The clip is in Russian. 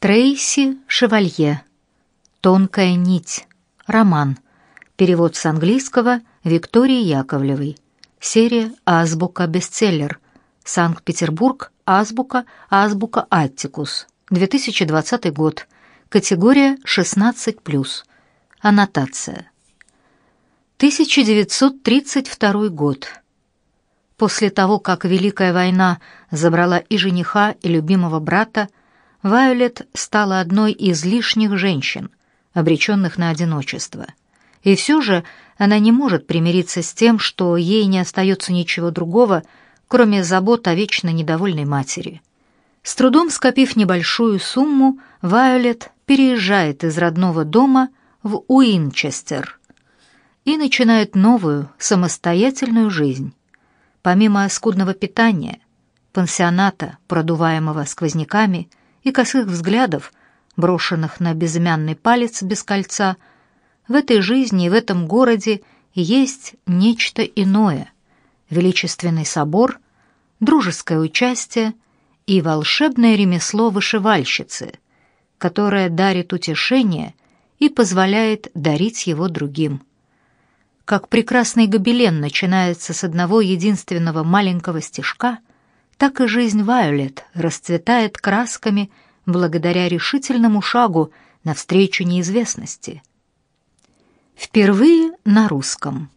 Трейси Шевалье. Тонкая нить. Роман. Перевод с английского Виктории Яковлевой. Серия Азбука бестселлер. Санкт-Петербург. Азбука. Азбука Аттикус. 2020 год. Категория 16+. Аннотация. 1932 год. После того, как Великая война забрала и жениха, и любимого брата, Вайолет стала одной из лишних женщин, обреченных на одиночество. И все же она не может примириться с тем, что ей не остается ничего другого, кроме забот о вечно недовольной матери. С трудом скопив небольшую сумму, Вайолет переезжает из родного дома в Уинчестер и начинает новую, самостоятельную жизнь. Помимо скудного питания, пансионата, продуваемого сквозняками, и косых взглядов, брошенных на безымянный палец без кольца, в этой жизни и в этом городе есть нечто иное — величественный собор, дружеское участие и волшебное ремесло вышивальщицы, которое дарит утешение и позволяет дарить его другим. Как прекрасный гобелен начинается с одного единственного маленького стежка, так и жизнь Вайолет расцветает красками благодаря решительному шагу навстречу неизвестности. Впервые на русском.